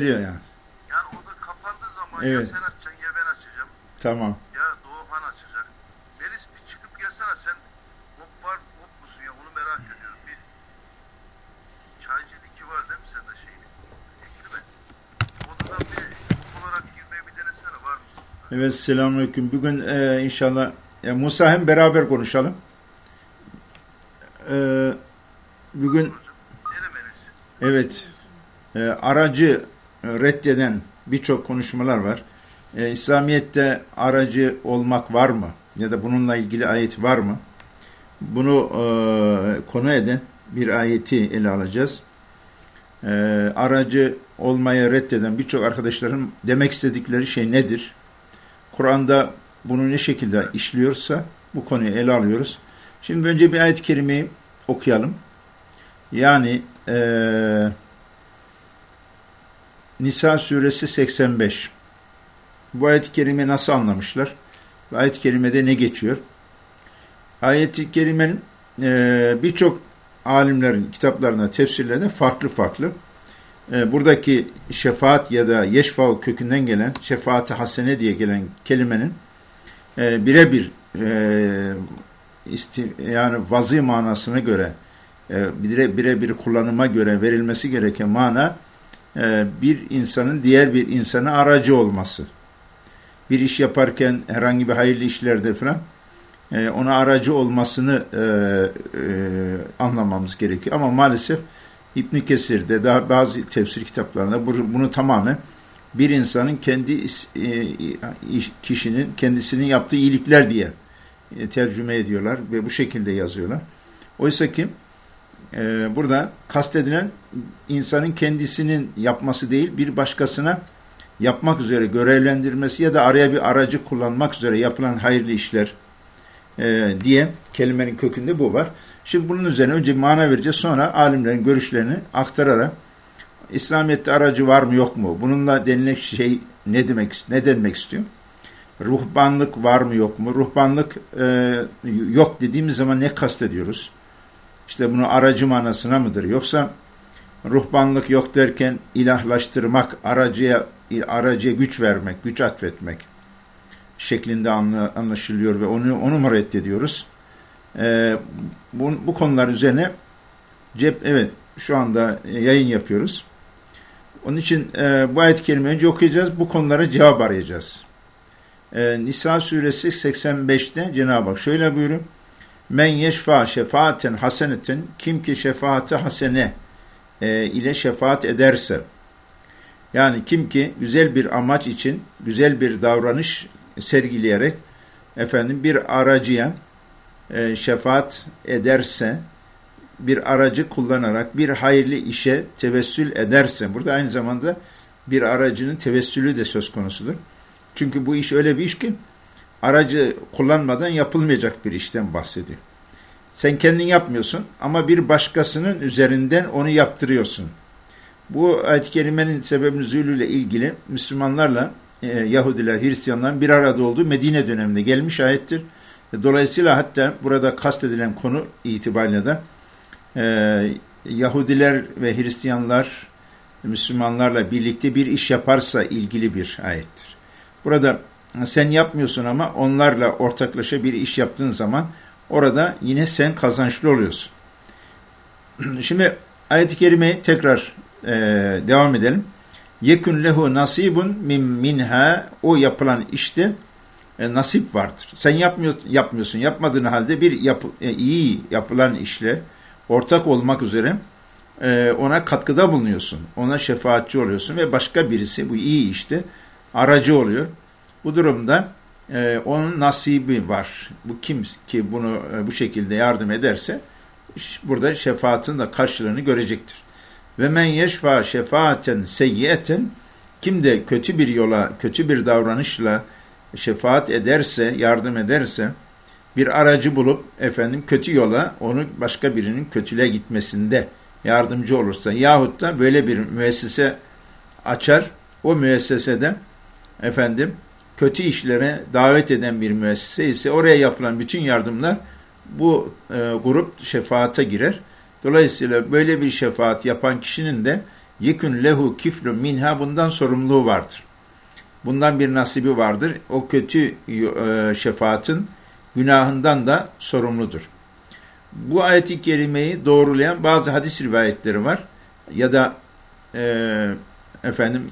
diyor yani. Yani o da kapandığı zaman Evet. ya sen açacaksın ya ben açacağım. Tamam. Ya Doğuhan açacak. Melis bir çıkıp gelsene sen hop var hop musun ya onu merak ediyorum. Bir çaycı diki var değil mi sende şey? Ekli mi? Odadan bir hop olarak girmeyi bir denesene var mısın? Evet selamünaleyküm. Bugün e, inşallah e, Musa hem beraber konuşalım. E, bugün evet e, aracı reddeden birçok konuşmalar var. E, İslamiyet'te aracı olmak var mı? Ya da bununla ilgili ayet var mı? Bunu e, konu eden bir ayeti ele alacağız. E, aracı olmaya reddeden birçok arkadaşların demek istedikleri şey nedir? Kur'an'da bunu ne şekilde işliyorsa bu konuyu ele alıyoruz. Şimdi önce bir ayet-i kerimeyi okuyalım. Yani eee Nisa suresi 85. Bu ayet-i kerime nasıl anlamışlar? Ayet-i kerimede ne geçiyor? Ayet-i kerimenin eee, birçok alimlerin kitaplarında, tefsirlerinde farklı farklı. Eee, buradaki şefaat ya da yeşfa kökünden gelen şefaat-i hasene diye gelen kelimenin eee, birebir isti, yani vazı manasına göre e, bire birebir kullanıma göre verilmesi gereken mana e, bir insanın diğer bir insana aracı olması. Bir iş yaparken herhangi bir hayırlı işlerde falan e, ona aracı olmasını e, e, anlamamız gerekiyor. Ama maalesef İbn Kesir'de daha bazı tefsir kitaplarında bu- bunu tamamen bir insanın kendi e, kişinin kendisinin yaptığı iyilikler diye e, tercüme ediyorlar ve bu şekilde yazıyorlar. Oysa ki e, burada kastedilen insanın kendisinin yapması değil bir başkasına yapmak üzere görevlendirmesi ya da araya bir aracı kullanmak üzere yapılan hayırlı işler e, diye kelimenin kökünde bu var. Şimdi bunun üzerine önce mana vereceğiz sonra alimlerin görüşlerini aktararak İslamiyet'te aracı var mı yok mu? Bununla denilen şey ne demek ne denmek istiyor? Ruhbanlık var mı yok mu? Ruhbanlık e, yok dediğimiz zaman ne kastediyoruz? İşte bunu aracı manasına mıdır? Yoksa ruhbanlık yok derken ilahlaştırmak, aracıya aracıya güç vermek, güç atfetmek şeklinde anla- anlaşılıyor ve onu onu mu reddediyoruz? Ee, bu, bu konular üzerine cep evet şu anda yayın yapıyoruz. Onun için e, bu ayet-i kerimeyi önce okuyacağız. Bu konulara cevap arayacağız. E, Nisa suresi 85'te Cenab-ı Hak şöyle buyuruyor. Men yeşfa şefaaten haseneten kim ki şefaati hasene e, ile şefaat ederse yani kim ki güzel bir amaç için güzel bir davranış sergileyerek efendim bir aracıya e, şefaat ederse bir aracı kullanarak bir hayırlı işe tevessül ederse burada aynı zamanda bir aracının tevessülü de söz konusudur. Çünkü bu iş öyle bir iş ki aracı kullanmadan yapılmayacak bir işten bahsediyor. Sen kendin yapmıyorsun ama bir başkasının üzerinden onu yaptırıyorsun. Bu ayet-i kerimenin sebebinin nüzulüyle ilgili Müslümanlarla e, Yahudiler, Hristiyanların bir arada olduğu Medine döneminde gelmiş ayettir. Dolayısıyla hatta burada kastedilen konu itibariyle de e, Yahudiler ve Hristiyanlar Müslümanlarla birlikte bir iş yaparsa ilgili bir ayettir. Burada sen yapmıyorsun ama onlarla ortaklaşa bir iş yaptığın zaman orada yine sen kazançlı oluyorsun. Şimdi ayet-i kerimeyi tekrar e, devam edelim. Yekun lehu nasibun min minha o yapılan işte e, nasip vardır. Sen yapmıyor, yapmıyorsun. Yapmadığın halde bir yap, e, iyi yapılan işle ortak olmak üzere e, ona katkıda bulunuyorsun. Ona şefaatçi oluyorsun ve başka birisi bu iyi işte aracı oluyor. Bu durumda e, onun nasibi var. Bu kim ki bunu e, bu şekilde yardım ederse burada şefaatin de karşılığını görecektir. Ve men yeşfa şefaaten seyyiyeten kim de kötü bir yola, kötü bir davranışla şefaat ederse, yardım ederse bir aracı bulup efendim kötü yola onu başka birinin kötülüğe gitmesinde yardımcı olursa yahut da böyle bir müessese açar o müessesede efendim kötü işlere davet eden bir müessese ise oraya yapılan bütün yardımlar bu e, grup şefaate girer. Dolayısıyla böyle bir şefaat yapan kişinin de yekun lehu kiflu minha bundan sorumluluğu vardır. Bundan bir nasibi vardır. O kötü e, şefaatin günahından da sorumludur. Bu ayeti kerimeyi doğrulayan bazı hadis rivayetleri var. Ya da e, efendim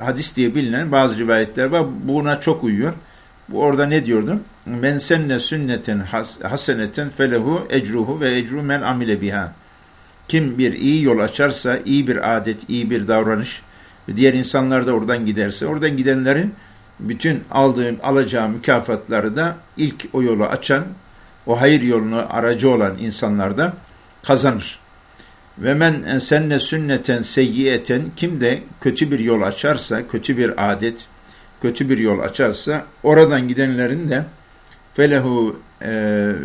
hadis diye bilinen bazı rivayetler var. Buna çok uyuyor. Bu orada ne diyordu? Men senne sünneten haseneten felehu ecruhu ve ecru men amile biha. Kim bir iyi yol açarsa, iyi bir adet, iyi bir davranış ve diğer insanlar da oradan giderse, oradan gidenlerin bütün aldığım, alacağı mükafatları da ilk o yolu açan, o hayır yolunu aracı olan insanlar da kazanır. Ve men senne sünneten seyyiyeten kim de kötü bir yol açarsa, kötü bir adet, kötü bir yol açarsa oradan gidenlerin de felehu e,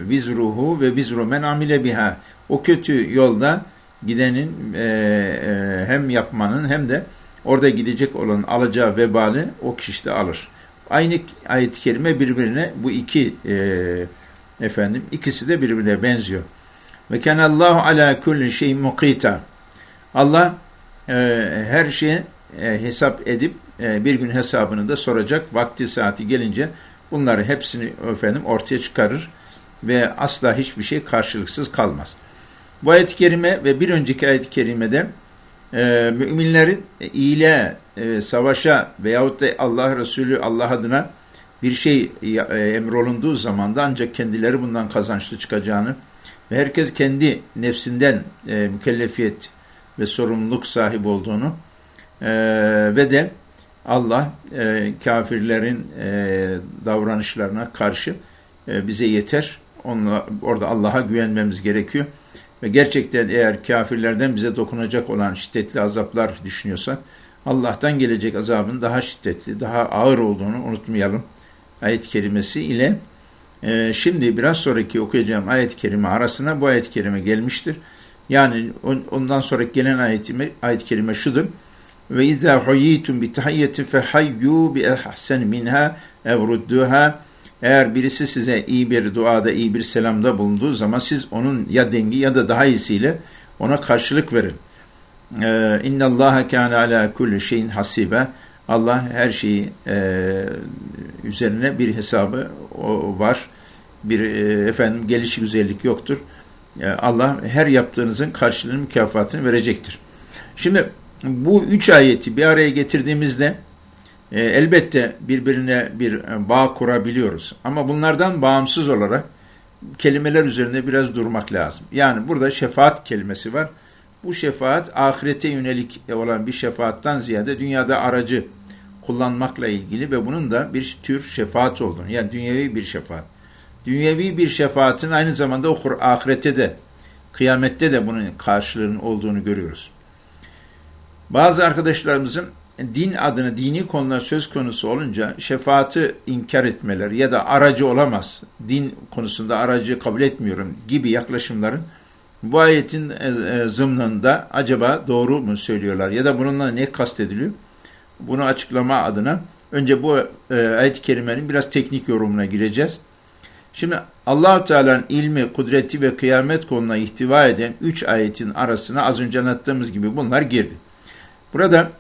vizruhu ve vizru men amile biha. O kötü yolda gidenin e, e, hem yapmanın hem de orada gidecek olan alacağı vebali o kişi de alır. Aynı ayet-i kerime birbirine bu iki e, efendim ikisi de birbirine benziyor. Ve kenallahu ala kulli şey mukita. Allah e, her şeyi e, hesap edip e, bir gün hesabını da soracak. Vakti saati gelince bunları hepsini efendim ortaya çıkarır ve asla hiçbir şey karşılıksız kalmaz. Bu ayet-i kerime ve bir önceki ayet-i kerimede e, müminlerin iyiliğe, e, savaşa veyahut da Allah Resulü Allah adına bir şey e, emrolunduğu zaman da ancak kendileri bundan kazançlı çıkacağını ve herkes kendi nefsinden e, mükellefiyet ve sorumluluk sahibi olduğunu e, ve de Allah e, kafirlerin e, davranışlarına karşı e, bize yeter. Onunla, orada Allah'a güvenmemiz gerekiyor. Ve gerçekten eğer kafirlerden bize dokunacak olan şiddetli azaplar düşünüyorsak, Allah'tan gelecek azabın daha şiddetli, daha ağır olduğunu unutmayalım. Ayet-i kerimesi ile e, şimdi biraz sonraki okuyacağım ayet-i kerime arasına bu ayet-i kerime gelmiştir. Yani ondan sonra gelen ayet-i ayet kerime şudur. Ve izâ huyyitum bi tahiyyetin fehayyu bi ehsen minha evrudduha eğer birisi size iyi bir duada, iyi bir selamda bulunduğu zaman siz onun ya dengi ya da daha iyisiyle ona karşılık verin. Ee, İnna Allaha kana ala kulli şeyin hasibe. Allah her şeyi e, üzerine bir hesabı o, var. Bir e, efendim gelişi güzellik yoktur. E, Allah her yaptığınızın karşılığını mükafatını verecektir. Şimdi bu üç ayeti bir araya getirdiğimizde e, elbette birbirine bir e, bağ kurabiliyoruz. Ama bunlardan bağımsız olarak kelimeler üzerinde biraz durmak lazım. Yani burada şefaat kelimesi var. Bu şefaat ahirete yönelik olan bir şefaattan ziyade dünyada aracı kullanmakla ilgili ve bunun da bir tür şefaat olduğunu yani dünyevi bir şefaat. Dünyevi bir şefaatin aynı zamanda o ahirette de kıyamette de bunun karşılığının olduğunu görüyoruz. Bazı arkadaşlarımızın din adını dini konular söz konusu olunca şefaati inkar etmeleri ya da aracı olamaz, din konusunda aracı kabul etmiyorum gibi yaklaşımların bu ayetin e, e, zımnında acaba doğru mu söylüyorlar ya da bununla ne kastediliyor? Bunu açıklama adına önce bu e, ayet-i kerimenin biraz teknik yorumuna gireceğiz. Şimdi allah Teala'nın ilmi, kudreti ve kıyamet konuna ihtiva eden üç ayetin arasına az önce anlattığımız gibi bunlar girdi. Burada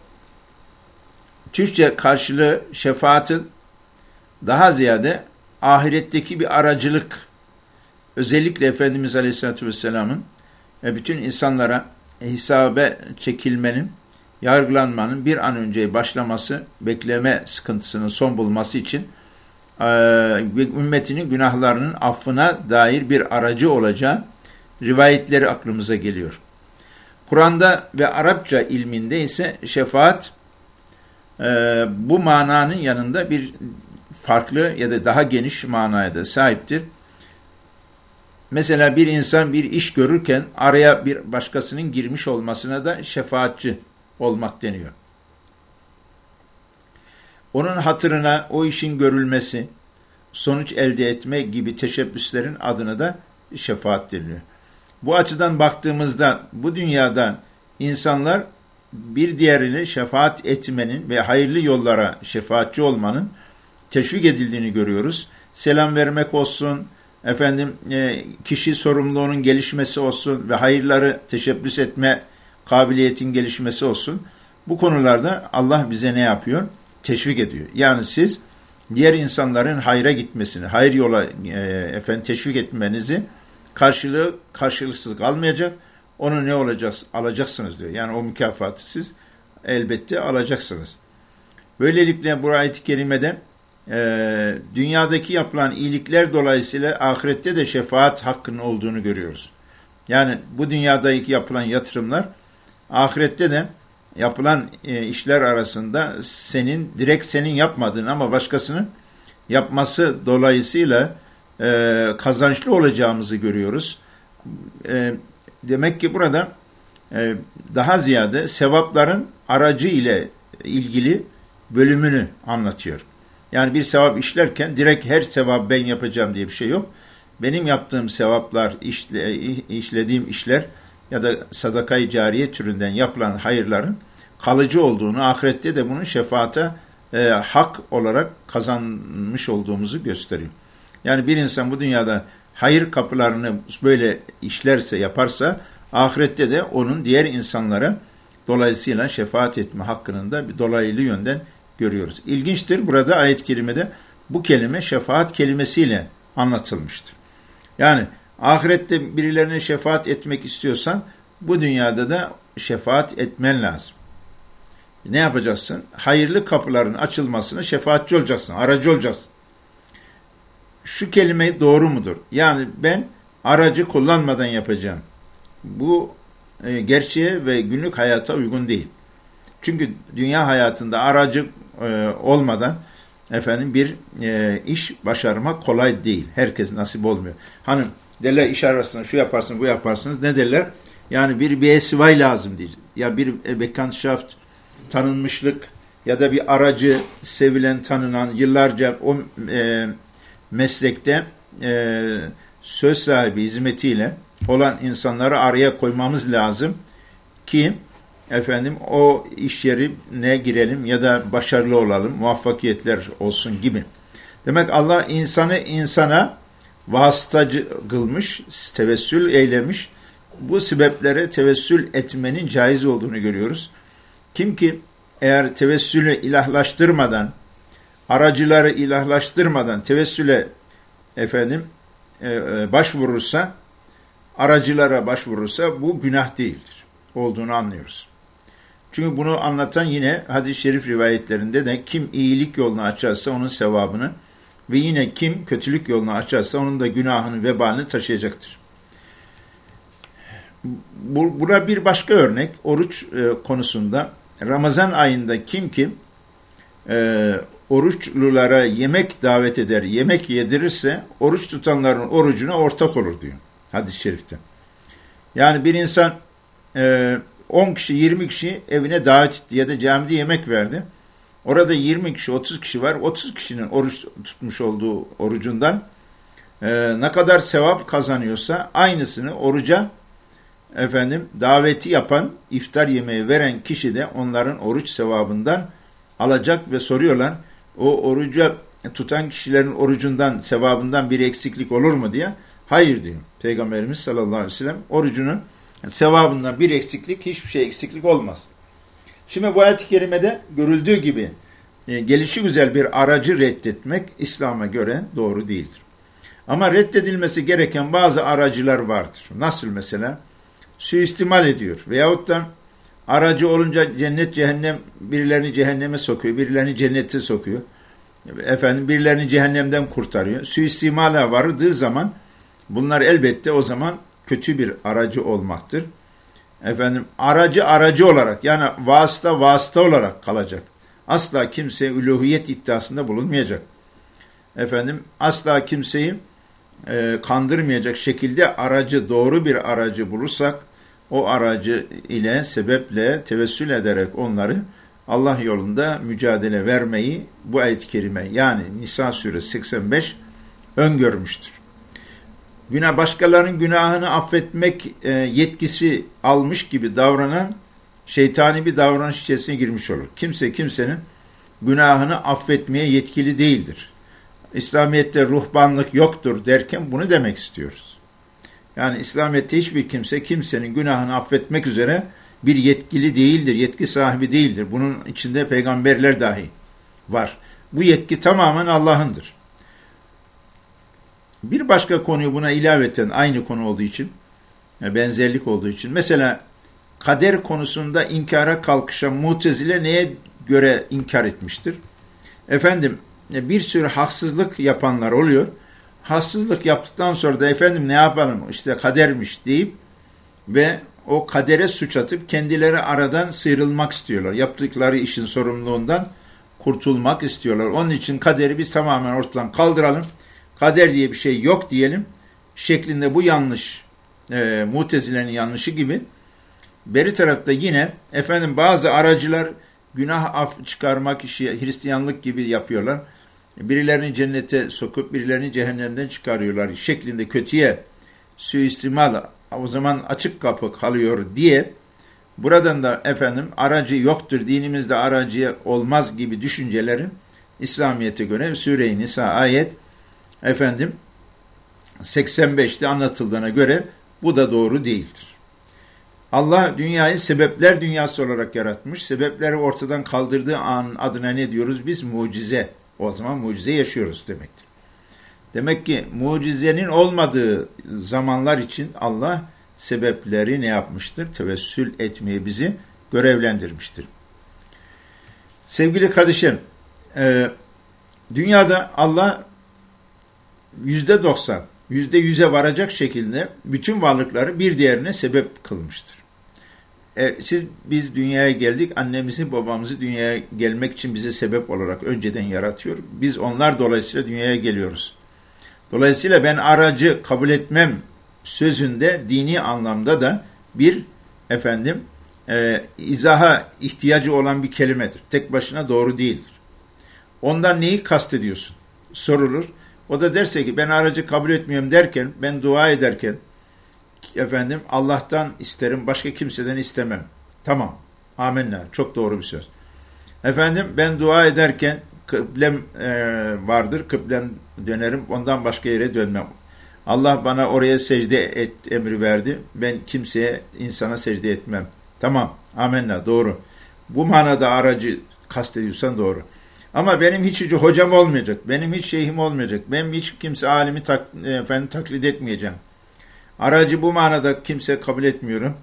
Türkçe karşılığı şefaatin daha ziyade ahiretteki bir aracılık, özellikle Efendimiz Aleyhisselatü Vesselam'ın ve bütün insanlara hesabe çekilmenin, yargılanmanın bir an önce başlaması, bekleme sıkıntısının son bulması için ve ümmetinin günahlarının affına dair bir aracı olacağı rivayetleri aklımıza geliyor. Kur'an'da ve Arapça ilminde ise şefaat e, bu mananın yanında bir farklı ya da daha geniş manaya da sahiptir. Mesela bir insan bir iş görürken araya bir başkasının girmiş olmasına da şefaatçi olmak deniyor. Onun hatırına o işin görülmesi, sonuç elde etme gibi teşebbüslerin adına da şefaat deniliyor. Bu açıdan baktığımızda bu dünyada insanlar bir diğerini şefaat etmenin ve hayırlı yollara şefaatçi olmanın teşvik edildiğini görüyoruz. Selam vermek olsun, efendim e, kişi sorumluluğunun gelişmesi olsun ve hayırları teşebbüs etme kabiliyetin gelişmesi olsun. Bu konularda Allah bize ne yapıyor? Teşvik ediyor. Yani siz diğer insanların hayra gitmesini, hayır yola e, efendim teşvik etmenizi karşılığı karşılıksız kalmayacak. Onu ne olacak alacaksınız diyor. Yani o mükafatı siz elbette alacaksınız. Böylelikle bu ayet-i kerimede e, dünyadaki yapılan iyilikler dolayısıyla ahirette de şefaat hakkının olduğunu görüyoruz. Yani bu dünyadaki yapılan yatırımlar ahirette de yapılan e, işler arasında senin direkt senin yapmadığın ama başkasının yapması dolayısıyla e, kazançlı olacağımızı görüyoruz. E, demek ki burada e, daha ziyade sevapların aracı ile ilgili bölümünü anlatıyor. Yani bir sevap işlerken direkt her sevap ben yapacağım diye bir şey yok. Benim yaptığım sevaplar, işle, işlediğim işler ya da sadakayı cariye türünden yapılan hayırların kalıcı olduğunu, ahirette de bunun şefaate e, hak olarak kazanmış olduğumuzu gösteriyor. Yani bir insan bu dünyada hayır kapılarını böyle işlerse, yaparsa, ahirette de onun diğer insanlara dolayısıyla şefaat etme hakkının da bir dolaylı yönden görüyoruz. İlginçtir burada ayet-i kerimede bu kelime şefaat kelimesiyle anlatılmıştır. Yani ahirette birilerine şefaat etmek istiyorsan bu dünyada da şefaat etmen lazım. Ne yapacaksın? Hayırlı kapıların açılmasına şefaatçi olacaksın, aracı olacaksın. Şu kelime doğru mudur? Yani ben aracı kullanmadan yapacağım. Bu e, gerçeğe ve günlük hayata uygun değil. Çünkü dünya hayatında aracı e, olmadan efendim bir e, iş başarmak kolay değil. Herkes nasip olmuyor. Hani derler iş arasında şu yaparsın bu yaparsınız ne derler? Yani bir BSY lazım diye. Ya bir e, Bekanntschaft tanınmışlık ya da bir aracı sevilen tanınan yıllarca o e, meslekte e, söz sahibi hizmetiyle olan insanları araya koymamız lazım ki efendim o iş yerine girelim ya da başarılı olalım, muvaffakiyetler olsun gibi. Demek Allah insanı insana vasıtacı kılmış, tevessül eylemiş. Bu sebeplere tevessül etmenin caiz olduğunu görüyoruz. Kim ki eğer tevessülü ilahlaştırmadan, aracıları ilahlaştırmadan tevessüle efendim e, e, başvurursa, aracılara başvurursa bu günah değildir. Olduğunu anlıyoruz. Çünkü bunu anlatan yine hadis-i şerif rivayetlerinde de kim iyilik yolunu açarsa onun sevabını ve yine kim kötülük yolunu açarsa onun da günahını, vebalini taşıyacaktır. Bu, buna bir başka örnek oruç e, konusunda Ramazan ayında kim kim e, oruçlulara yemek davet eder, yemek yedirirse oruç tutanların orucuna ortak olur diyor hadis-i şerifte. Yani bir insan e, 10 kişi 20 kişi evine davet etti ya da camide yemek verdi. Orada 20 kişi 30 kişi var. 30 kişinin oruç tutmuş olduğu orucundan e, ne kadar sevap kazanıyorsa aynısını oruca efendim daveti yapan iftar yemeği veren kişi de onların oruç sevabından alacak ve soruyorlar o oruca tutan kişilerin orucundan sevabından bir eksiklik olur mu diye hayır diyor Peygamberimiz sallallahu aleyhi ve sellem orucunun sevabından bir eksiklik, hiçbir şey eksiklik olmaz. Şimdi bu ayet-i kerimede görüldüğü gibi e, gelişi güzel bir aracı reddetmek İslam'a göre doğru değildir. Ama reddedilmesi gereken bazı aracılar vardır. Nasıl mesela? Suistimal ediyor veyahut da aracı olunca cennet cehennem birilerini cehenneme sokuyor, birilerini cennete sokuyor. Efendim birilerini cehennemden kurtarıyor. Suistimala vardığı zaman bunlar elbette o zaman kötü bir aracı olmaktır. Efendim aracı aracı olarak yani vasıta vasıta olarak kalacak. Asla kimse üluhiyet iddiasında bulunmayacak. Efendim asla kimseyi e, kandırmayacak şekilde aracı doğru bir aracı bulursak o aracı ile sebeple tevessül ederek onları Allah yolunda mücadele vermeyi bu ayet-i kerime yani Nisa suresi 85 öngörmüştür günah başkalarının günahını affetmek e, yetkisi almış gibi davranan şeytani bir davranış içerisine girmiş olur. Kimse kimsenin günahını affetmeye yetkili değildir. İslamiyet'te ruhbanlık yoktur derken bunu demek istiyoruz. Yani İslamiyet'te hiçbir kimse kimsenin günahını affetmek üzere bir yetkili değildir, yetki sahibi değildir. Bunun içinde peygamberler dahi var. Bu yetki tamamen Allah'ındır. Bir başka konuyu buna ilaveten aynı konu olduğu için, benzerlik olduğu için. Mesela kader konusunda inkara kalkışan mutezile neye göre inkar etmiştir? Efendim bir sürü haksızlık yapanlar oluyor. Haksızlık yaptıktan sonra da efendim ne yapalım işte kadermiş deyip ve o kadere suç atıp kendileri aradan sıyrılmak istiyorlar. Yaptıkları işin sorumluluğundan kurtulmak istiyorlar. Onun için kaderi biz tamamen ortadan kaldıralım. Kader diye bir şey yok diyelim. Şeklinde bu yanlış, e, mutezilerin yanlışı gibi. Beri tarafta yine efendim bazı aracılar günah af çıkarmak işi Hristiyanlık gibi yapıyorlar. Birilerini cennete sokup birilerini cehennemden çıkarıyorlar şeklinde kötüye suistimal o zaman açık kapı kalıyor diye buradan da efendim aracı yoktur dinimizde aracı olmaz gibi düşüncelerin İslamiyet'e göre Sure-i Nisa ayet efendim 85'te anlatıldığına göre bu da doğru değildir. Allah dünyayı sebepler dünyası olarak yaratmış. Sebepleri ortadan kaldırdığı an adına ne diyoruz? Biz mucize. O zaman mucize yaşıyoruz demektir. Demek ki mucizenin olmadığı zamanlar için Allah sebepleri ne yapmıştır? Tevessül etmeyi bizi görevlendirmiştir. Sevgili kardeşim, e, dünyada Allah yüzde doksan, yüzde yüze varacak şekilde bütün varlıkları bir diğerine sebep kılmıştır. E, siz biz dünyaya geldik, annemizi babamızı dünyaya gelmek için bize sebep olarak önceden yaratıyor. Biz onlar dolayısıyla dünyaya geliyoruz. Dolayısıyla ben aracı kabul etmem sözünde dini anlamda da bir efendim e, izaha ihtiyacı olan bir kelimedir. Tek başına doğru değildir. Ondan neyi kastediyorsun? Sorulur. O da derse ki ben aracı kabul etmiyorum derken, ben dua ederken, efendim Allah'tan isterim, başka kimseden istemem. Tamam. Amenna. Çok doğru bir söz. Efendim ben dua ederken kıblem e, vardır. Kıblem dönerim. Ondan başka yere dönmem. Allah bana oraya secde et emri verdi. Ben kimseye, insana secde etmem. Tamam. Amenna. Doğru. Bu manada aracı kastediyorsan doğru. Ama benim hiç hocam olmayacak. Benim hiç şeyhim olmayacak. Ben hiç kimse alimi tak, efendim, taklit etmeyeceğim. Aracı bu manada kimse kabul etmiyorum.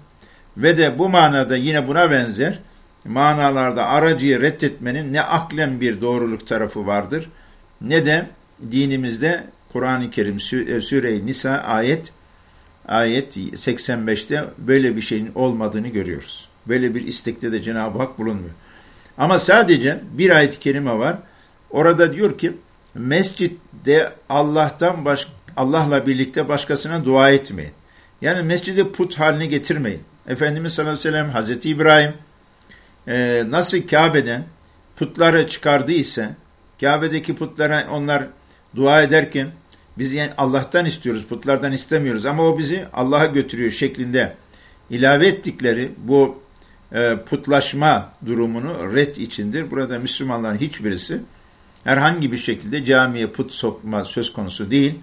Ve de bu manada yine buna benzer manalarda aracıyı reddetmenin ne aklen bir doğruluk tarafı vardır ne de dinimizde Kur'an-ı Kerim e, Süre-i Nisa ayet ayet 85'te böyle bir şeyin olmadığını görüyoruz. Böyle bir istekte de Cenab-ı Hak bulunmuyor. Ama sadece bir ayet-i kerime var. Orada diyor ki mescitte Allah'tan baş, Allah'la birlikte başkasına dua etmeyin. Yani mescidi put haline getirmeyin. Efendimiz sallallahu aleyhi ve sellem Hazreti İbrahim e, nasıl Kabe'den putları çıkardıysa Kabe'deki putlara onlar dua ederken biz yani Allah'tan istiyoruz, putlardan istemiyoruz ama o bizi Allah'a götürüyor şeklinde ilave ettikleri bu putlaşma durumunu red içindir. Burada Müslümanların hiçbirisi herhangi bir şekilde camiye put sokma söz konusu değil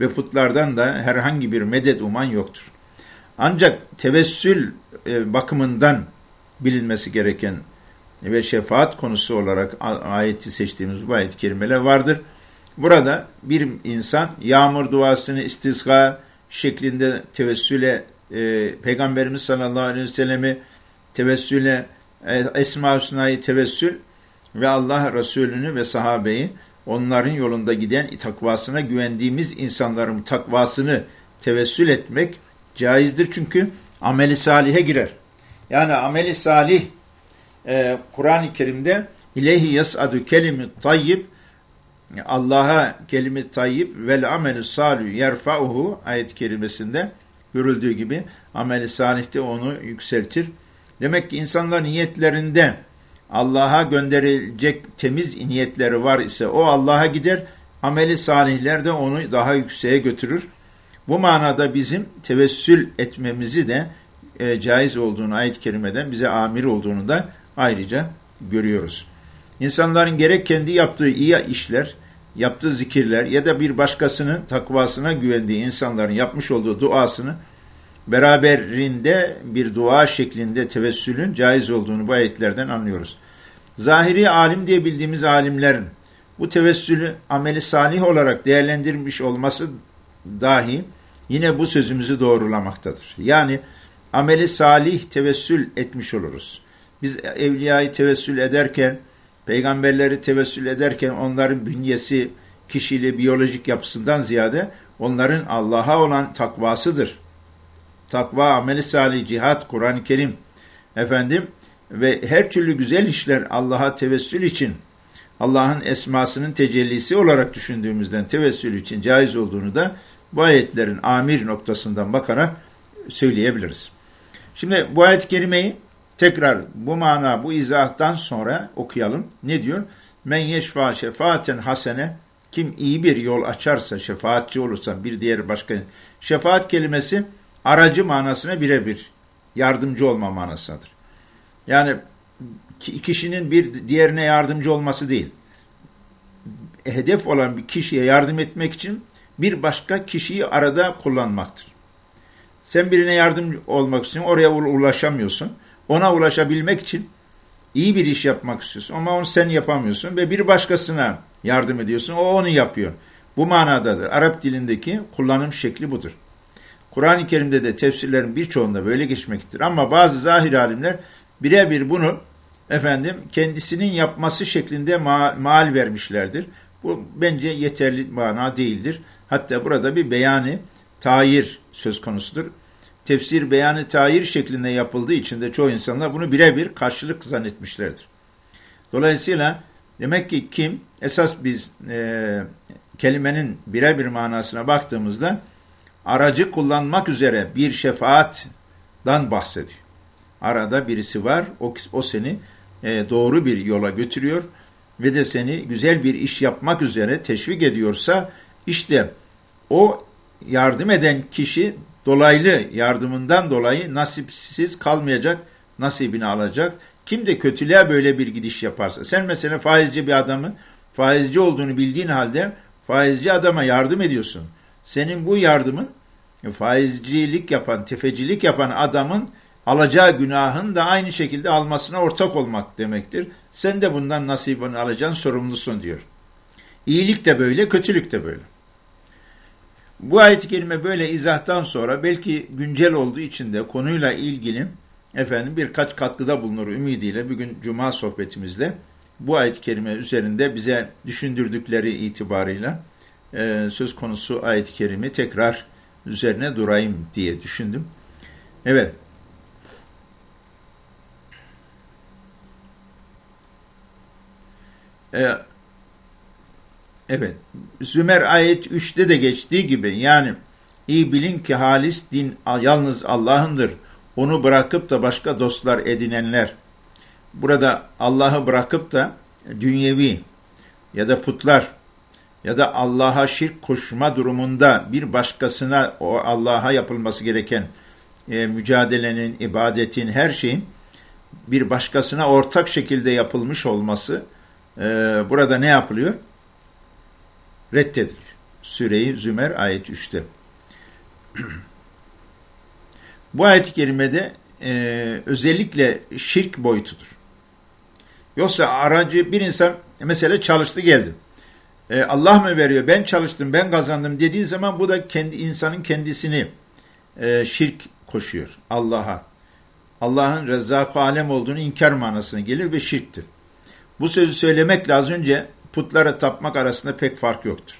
ve putlardan da herhangi bir medet uman yoktur. Ancak tevessül e, bakımından bilinmesi gereken ve şefaat konusu olarak ayeti seçtiğimiz bu ayet-i kerimeler vardır. Burada bir insan yağmur duasını istisga şeklinde tevessüle e, Peygamberimiz sallallahu aleyhi ve sellemi tevessüle e, Esma-ı Hüsna'yı tevessül ve Allah Resulünü ve sahabeyi onların yolunda giden takvasına güvendiğimiz insanların takvasını tevessül etmek caizdir çünkü ameli salihe girer. Yani ameli salih e, Kur'an-ı Kerim'de ileyhi yas'adu kelimi tayyib Allah'a kelime tayyib vel amelü salih yerfa'uhu ayet-i kerimesinde görüldüğü gibi ameli salihte onu yükseltir. Demek ki insanlar niyetlerinde Allah'a gönderilecek temiz niyetleri var ise o Allah'a gider, ameli salihler de onu daha yükseğe götürür. Bu manada bizim tevessül etmemizi de e, caiz olduğunu ayet-i kerimeden bize amir olduğunu da ayrıca görüyoruz. İnsanların gerek kendi yaptığı iyi işler, yaptığı zikirler ya da bir başkasının takvasına güvendiği insanların yapmış olduğu duasını beraberinde bir dua şeklinde tevessülün caiz olduğunu bu ayetlerden anlıyoruz. Zahiri alim diye bildiğimiz alimlerin bu tevessülü ameli salih olarak değerlendirmiş olması dahi yine bu sözümüzü doğrulamaktadır. Yani ameli salih tevessül etmiş oluruz. Biz evliyayı tevessül ederken, peygamberleri tevessül ederken onların bünyesi, kişiliği, biyolojik yapısından ziyade onların Allah'a olan takvasıdır. Takva, ameli salih, cihat, Kur'an-ı Kerim, efendim ve her türlü güzel işler Allah'a tevessül için, Allah'ın esmasının tecellisi olarak düşündüğümüzden tevessül için caiz olduğunu da bu ayetlerin amir noktasından bakarak söyleyebiliriz. Şimdi bu ayet-i kerimeyi tekrar bu mana, bu izahtan sonra okuyalım. Ne diyor? Men yeşfa şefaaten hasene kim iyi bir yol açarsa, şefaatçi olursa bir diğer başka şefaat kelimesi aracı manasına birebir yardımcı olma manasıdır. Yani kişinin bir diğerine yardımcı olması değil. Hedef olan bir kişiye yardım etmek için bir başka kişiyi arada kullanmaktır. Sen birine yardım olmak için oraya ulaşamıyorsun. Ona ulaşabilmek için iyi bir iş yapmak istiyorsun ama onu sen yapamıyorsun ve bir başkasına yardım ediyorsun. O onu yapıyor. Bu manadadır. Arap dilindeki kullanım şekli budur. Kur'an-ı Kerim'de de tefsirlerin birçoğunda böyle geçmektedir. Ama bazı zahir alimler birebir bunu efendim kendisinin yapması şeklinde ma mal vermişlerdir. Bu bence yeterli mana değildir. Hatta burada bir beyanı tayir söz konusudur. Tefsir beyanı tayir şeklinde yapıldığı için de çoğu insanlar bunu birebir karşılık zannetmişlerdir. Dolayısıyla demek ki kim esas biz e, kelimenin birebir manasına baktığımızda aracı kullanmak üzere bir şefaatdan bahsediyor. Arada birisi var, o, o seni e, doğru bir yola götürüyor ve de seni güzel bir iş yapmak üzere teşvik ediyorsa işte o yardım eden kişi dolaylı yardımından dolayı nasipsiz kalmayacak, nasibini alacak. Kim de kötülüğe böyle bir gidiş yaparsa, sen mesela faizci bir adamın faizci olduğunu bildiğin halde faizci adama yardım ediyorsun. Senin bu yardımın faizcilik yapan, tefecilik yapan adamın alacağı günahın da aynı şekilde almasına ortak olmak demektir. Sen de bundan nasibini alacaksın, sorumlusun diyor. İyilik de böyle, kötülük de böyle. Bu ayet-i kerime böyle izahtan sonra belki güncel olduğu için de konuyla ilgili efendim birkaç katkıda bulunur ümidiyle bugün cuma sohbetimizde bu ayet-i kerime üzerinde bize düşündürdükleri itibarıyla e, söz konusu ayet-i kerimi tekrar üzerine durayım diye düşündüm. Evet. Ee, evet. Zümer ayet 3'te de geçtiği gibi yani iyi bilin ki halis din yalnız Allah'ındır. Onu bırakıp da başka dostlar edinenler. Burada Allah'ı bırakıp da dünyevi ya da putlar ya da Allah'a şirk koşma durumunda bir başkasına o Allah'a yapılması gereken e, mücadelenin, ibadetin, her şeyin bir başkasına ortak şekilde yapılmış olması e, burada ne yapılıyor? Reddedilir. Süre-i Zümer ayet 3'te. Bu ayet-i kerimede e, özellikle şirk boyutudur. Yoksa aracı bir insan mesela çalıştı geldi. E, Allah mı veriyor? Ben çalıştım, ben kazandım dediği zaman bu da kendi insanın kendisini e, şirk koşuyor Allah'a. Allah'ın rezzak alem olduğunu inkar manasına gelir ve şirktir. Bu sözü söylemekle az önce putlara tapmak arasında pek fark yoktur.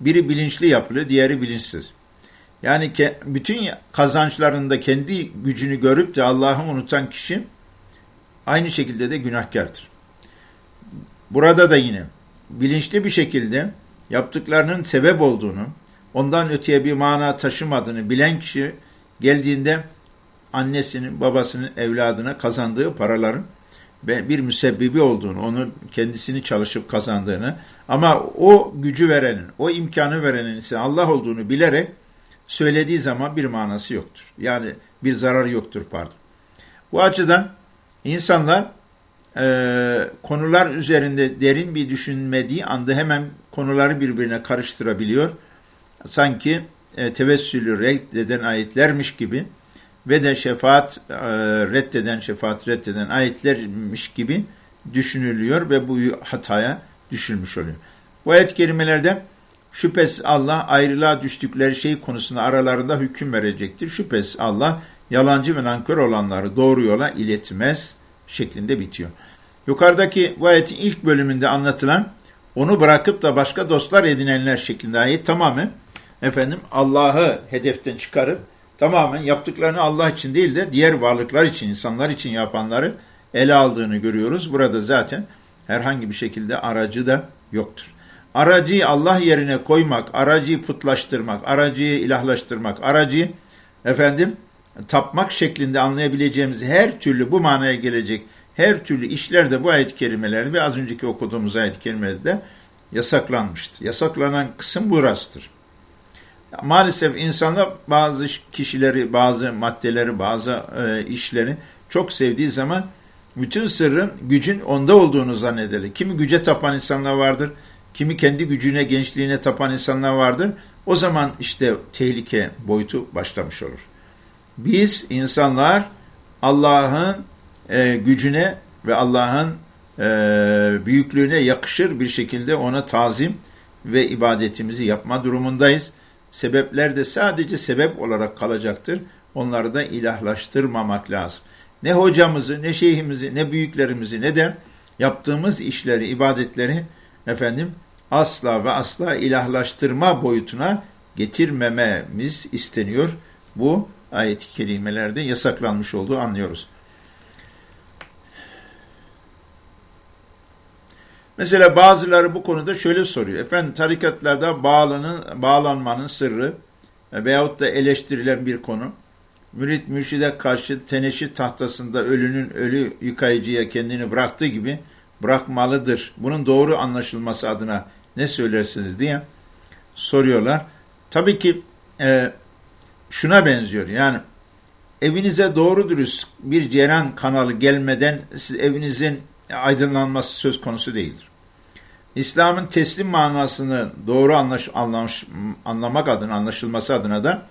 Biri bilinçli yapılıyor, diğeri bilinçsiz. Yani ke, bütün kazançlarında kendi gücünü görüp de Allah'ı unutan kişi aynı şekilde de günahkardır. Burada da yine bilinçli bir şekilde yaptıklarının sebep olduğunu, ondan öteye bir mana taşımadığını bilen kişi geldiğinde annesinin, babasının, evladına kazandığı paraların bir müsebbibi olduğunu, onu kendisini çalışıp kazandığını ama o gücü verenin, o imkanı verenin ise Allah olduğunu bilerek söylediği zaman bir manası yoktur. Yani bir zarar yoktur pardon. Bu açıdan insanlar e, konular üzerinde derin bir düşünmediği anda hemen konuları birbirine karıştırabiliyor. Sanki e, tevessülü reddeden ayetlermiş gibi ve de şefaat e, reddeden, şefaat reddeden ayetlermiş gibi düşünülüyor ve bu hataya düşülmüş oluyor. Bu ayet kelimelerde şüphesiz Allah ayrılığa düştükleri şey konusunda aralarında hüküm verecektir. Şüphesiz Allah yalancı ve nankör olanları doğru yola iletmez şeklinde bitiyor. Yukarıdaki bu ayetin ilk bölümünde anlatılan onu bırakıp da başka dostlar edinenler şeklinde ayet tamamen efendim Allah'ı hedeften çıkarıp tamamen yaptıklarını Allah için değil de diğer varlıklar için, insanlar için yapanları ele aldığını görüyoruz. Burada zaten herhangi bir şekilde aracı da yoktur. Aracıyı Allah yerine koymak, aracıyı putlaştırmak, aracıyı ilahlaştırmak, aracıyı efendim tapmak şeklinde anlayabileceğimiz her türlü bu manaya gelecek her türlü işler de bu ayet-i kerimeleri ve az önceki okuduğumuz ayet-i kerimelerde yasaklanmıştır. Yasaklanan kısım burasıdır. Maalesef insanlar bazı kişileri, bazı maddeleri, bazı e, işleri çok sevdiği zaman bütün sırrın gücün onda olduğunu zannederler. Kimi güce tapan insanlar vardır, kimi kendi gücüne, gençliğine tapan insanlar vardır. O zaman işte tehlike boyutu başlamış olur. Biz insanlar Allah'ın e, gücüne ve Allah'ın e, büyüklüğüne yakışır bir şekilde ona tazim ve ibadetimizi yapma durumundayız. Sebepler de sadece sebep olarak kalacaktır. Onları da ilahlaştırmamak lazım. Ne hocamızı, ne şeyhimizi, ne büyüklerimizi, ne de yaptığımız işleri, ibadetleri efendim asla ve asla ilahlaştırma boyutuna getirmememiz isteniyor. Bu ayet-i kerimelerde yasaklanmış olduğu anlıyoruz. Mesela bazıları bu konuda şöyle soruyor. Efendim tarikatlarda bağlanın, bağlanmanın sırrı veyahut da eleştirilen bir konu. Mürit mürşide karşı teneşi tahtasında ölünün ölü yıkayıcıya kendini bıraktığı gibi bırakmalıdır. Bunun doğru anlaşılması adına ne söylersiniz diye soruyorlar. Tabii ki e, şuna benziyor. Yani evinize doğru dürüst bir ceren kanalı gelmeden siz evinizin aydınlanması söz konusu değildir. İslam'ın teslim manasını doğru anlaş, anlaş, anlamak adına, anlaşılması adına da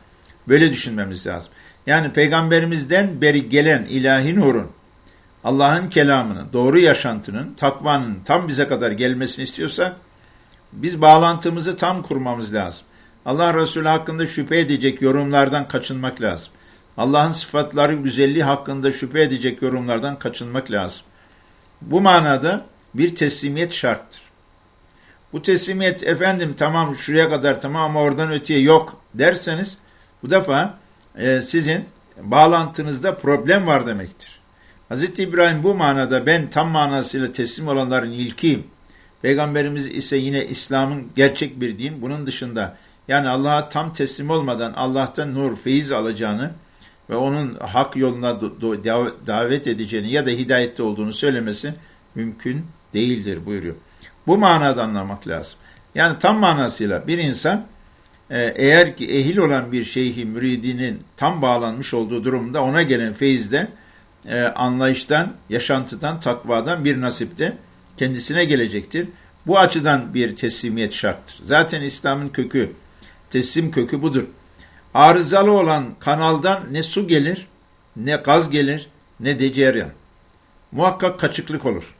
böyle düşünmemiz lazım. Yani peygamberimizden beri gelen ilahi nurun, Allah'ın kelamının, doğru yaşantının, takvanın tam bize kadar gelmesini istiyorsak, biz bağlantımızı tam kurmamız lazım. Allah Resulü hakkında şüphe edecek yorumlardan kaçınmak lazım. Allah'ın sıfatları, güzelliği hakkında şüphe edecek yorumlardan kaçınmak lazım. Bu manada bir teslimiyet şarttır. Bu teslimiyet efendim tamam şuraya kadar tamam ama oradan öteye yok derseniz bu defa e, sizin bağlantınızda problem var demektir. Hz. İbrahim bu manada ben tam manasıyla teslim olanların ilkiyim. Peygamberimiz ise yine İslam'ın gerçek bir din. Bunun dışında yani Allah'a tam teslim olmadan Allah'tan nur, feyiz alacağını ve onun hak yoluna davet edeceğini ya da hidayette olduğunu söylemesi mümkün değildir buyuruyor. Bu manada anlamak lazım. Yani tam manasıyla bir insan e, eğer ki ehil olan bir şeyhi müridinin tam bağlanmış olduğu durumda ona gelen feyizden, e, anlayıştan, yaşantıdan, takvadan bir nasipte kendisine gelecektir. Bu açıdan bir teslimiyet şarttır. Zaten İslam'ın kökü, teslim kökü budur. Arızalı olan kanaldan ne su gelir, ne gaz gelir, ne de cereyan. Muhakkak kaçıklık olur.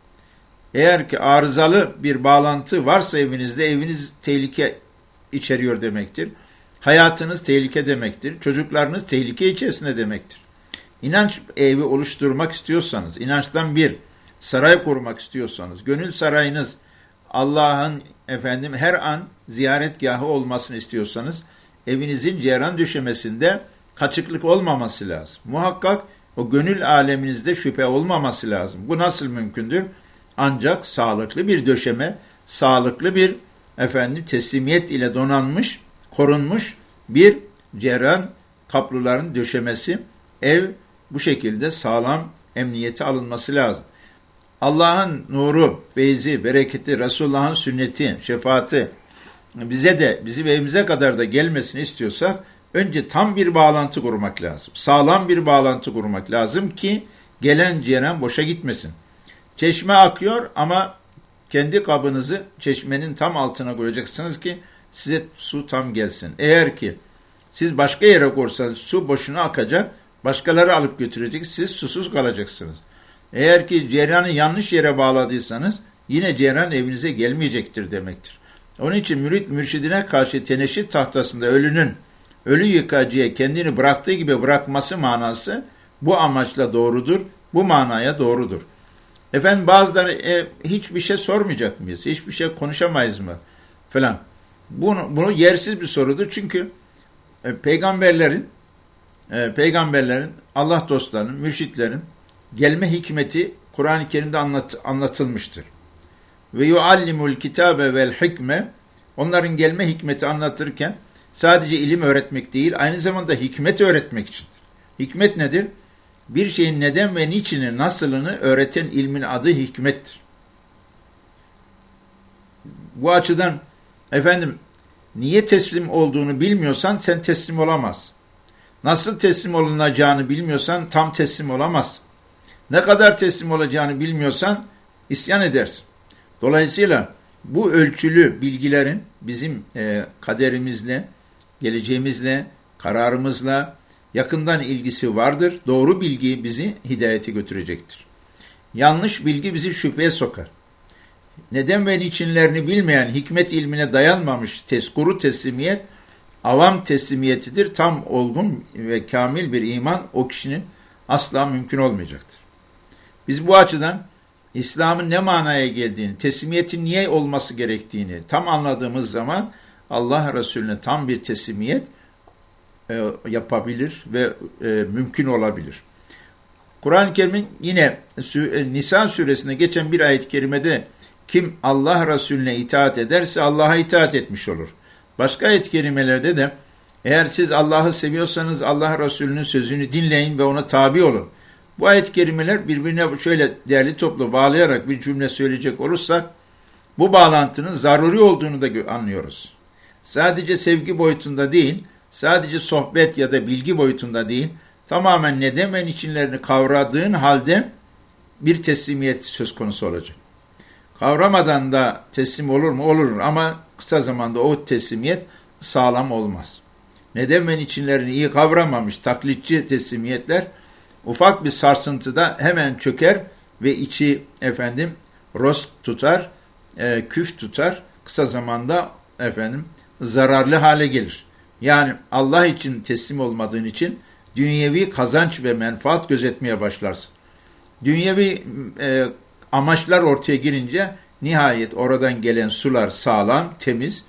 Eğer ki arızalı bir bağlantı varsa evinizde eviniz tehlike içeriyor demektir. Hayatınız tehlike demektir. Çocuklarınız tehlike içerisinde demektir. İnanç evi oluşturmak istiyorsanız, inançtan bir saray kurmak istiyorsanız, gönül sarayınız Allah'ın efendim her an ziyaretgahı olmasını istiyorsanız, evinizin ceyran düşemesinde kaçıklık olmaması lazım. Muhakkak o gönül aleminizde şüphe olmaması lazım. Bu nasıl mümkündür? Ancak sağlıklı bir döşeme, sağlıklı bir efendim teslimiyet ile donanmış, korunmuş bir cerran kaplıların döşemesi, ev bu şekilde sağlam emniyeti alınması lazım. Allah'ın nuru, feyzi, bereketi, Resulullah'ın sünneti, şefaati bize de, bizim evimize kadar da gelmesini istiyorsak önce tam bir bağlantı kurmak lazım. Sağlam bir bağlantı kurmak lazım ki gelen ceren boşa gitmesin. Çeşme akıyor ama kendi kabınızı çeşmenin tam altına koyacaksınız ki size su tam gelsin. Eğer ki Siz başka yere korsanız su boşuna akacak, başkaları alıp götürecek, siz susuz kalacaksınız. Eğer ki cereyanı yanlış yere bağladıysanız yine cereyan evinize gelmeyecektir demektir. Onun için mürit mürşidine karşı teneşit tahtasında ölünün ölü yıkacıya kendini bıraktığı gibi bırakması manası bu amaçla doğrudur, bu manaya doğrudur. Efendim bazıları e, hiçbir şey sormayacak mıyız? Hiçbir şey konuşamayız mı? Falan. Bunu, bunu yersiz bir sorudur. Çünkü e, peygamberlerin e, peygamberlerin, Allah dostlarının, mürşitlerin gelme hikmeti Kur'an-ı Kerim'de anlat, anlatılmıştır. Ve yuallimul kitabe vel hikme onların gelme hikmeti anlatırken sadece ilim öğretmek değil, aynı zamanda hikmet öğretmek içindir. Hikmet nedir? Bir şeyin neden ve niçini, nasılını öğreten ilmin adı hikmettir. Bu açıdan efendim niye teslim olduğunu bilmiyorsan sen teslim olamaz. Nasıl teslim olunacağını bilmiyorsan tam teslim olamaz. Ne kadar teslim olacağını bilmiyorsan isyan edersin. Dolayısıyla bu ölçülü bilgilerin bizim e, kaderimizle, geleceğimizle, kararımızla yakından ilgisi vardır. Doğru bilgi bizi hidayete götürecektir. Yanlış bilgi bizi şüpheye sokar. Neden ve niçinlerini bilmeyen, hikmet ilmine dayanmamış teskuru teslimiyet, avam teslimiyetidir. Tam olgun ve kamil bir iman o kişinin asla mümkün olmayacaktır. Biz bu açıdan İslam'ın ne manaya geldiğini, teslimiyetin niye olması gerektiğini tam anladığımız zaman Allah Resulüne tam bir teslimiyet e, yapabilir ve e, mümkün olabilir. Kur'an-ı Kerim'in yine e, Nisan suresinde geçen bir ayet-i kerimede kim Allah Resulüne itaat ederse Allah'a itaat etmiş olur. Başka ayet-i kerimelerde de eğer siz Allah'ı seviyorsanız Allah Resulü'nün sözünü dinleyin ve ona tabi olun. Bu ayet-i kerimeler birbirine şöyle değerli toplu bağlayarak bir cümle söyleyecek olursak bu bağlantının zaruri olduğunu da anlıyoruz. Sadece sevgi boyutunda değil, sadece sohbet ya da bilgi boyutunda değil, tamamen neden ve niçinlerini kavradığın halde bir teslimiyet söz konusu olacak. Kavramadan da teslim olur mu? Olur ama kısa zamanda o teslimiyet sağlam olmaz. Neden ve niçinlerini iyi kavramamış taklitçi teslimiyetler ufak bir sarsıntıda hemen çöker ve içi efendim rost tutar, e, küf tutar. Kısa zamanda efendim zararlı hale gelir. Yani Allah için teslim olmadığın için dünyevi kazanç ve menfaat gözetmeye başlarsın. Dünyevi e, amaçlar ortaya girince nihayet oradan gelen sular sağlam, temiz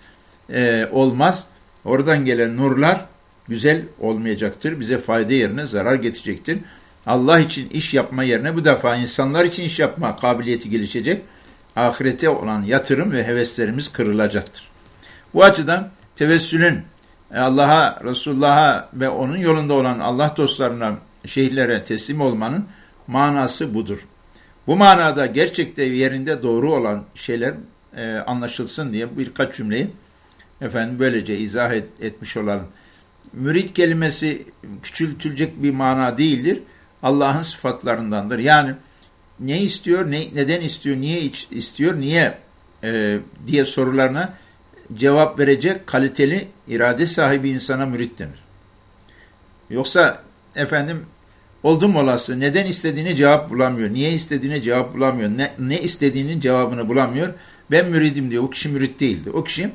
e, olmaz. Oradan gelen nurlar güzel olmayacaktır. Bize fayda yerine zarar getirecektir. Allah için iş yapma yerine bu defa insanlar için iş yapma kabiliyeti gelişecek. Ahirete olan yatırım ve heveslerimiz kırılacaktır. Bu açıdan tevessülün e, Allah'a, Resulullah'a ve onun yolunda olan Allah dostlarına, şehirlere teslim olmanın manası budur. Bu manada gerçekte yerinde doğru olan şeyler e, anlaşılsın diye birkaç cümleyi efendim böylece izah et, etmiş olalım. Mürit kelimesi küçültülecek bir mana değildir. Allah'ın sıfatlarındandır. Yani ne istiyor, ne, neden istiyor, niye istiyor, niye e, diye sorularına cevap verecek kaliteli irade sahibi insana mürit denir. Yoksa efendim oldum olası neden istediğini cevap bulamıyor, niye istediğine cevap bulamıyor, ne, ne istediğinin cevabını bulamıyor. Ben müridim diyor, o kişi mürit değildi. O kişi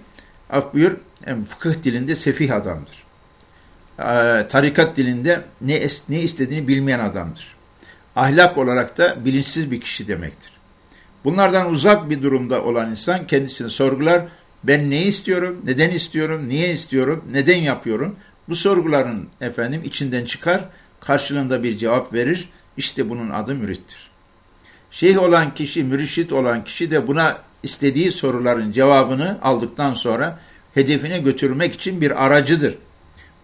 af buyur fıkıh dilinde sefih adamdır. Ee, tarikat dilinde ne, ne istediğini bilmeyen adamdır. Ahlak olarak da bilinçsiz bir kişi demektir. Bunlardan uzak bir durumda olan insan kendisini sorgular. Ben ne istiyorum, neden istiyorum, niye istiyorum, neden yapıyorum? Bu sorguların efendim içinden çıkar, karşılığında bir cevap verir. İşte bunun adı mürittir. Şeyh olan kişi, mürşit olan kişi de buna istediği soruların cevabını aldıktan sonra hedefine götürmek için bir aracıdır.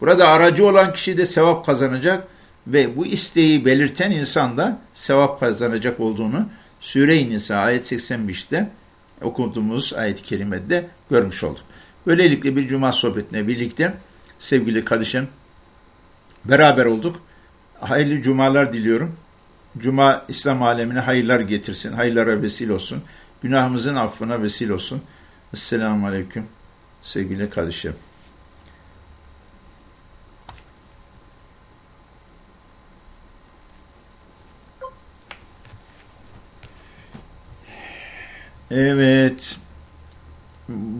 Burada aracı olan kişi de sevap kazanacak ve bu isteği belirten insan da sevap kazanacak olduğunu Süre-i Nisa ayet 85'te okuduğumuz ayet-i kerimede görmüş olduk. Böylelikle bir cuma sohbetine birlikte sevgili kardeşim beraber olduk. Hayırlı cumalar diliyorum. Cuma İslam alemine hayırlar getirsin, hayırlara vesile olsun. Günahımızın affına vesile olsun. Esselamu Aleyküm sevgili kardeşim. Evet.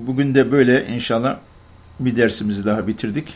Bugün de böyle inşallah bir dersimizi daha bitirdik.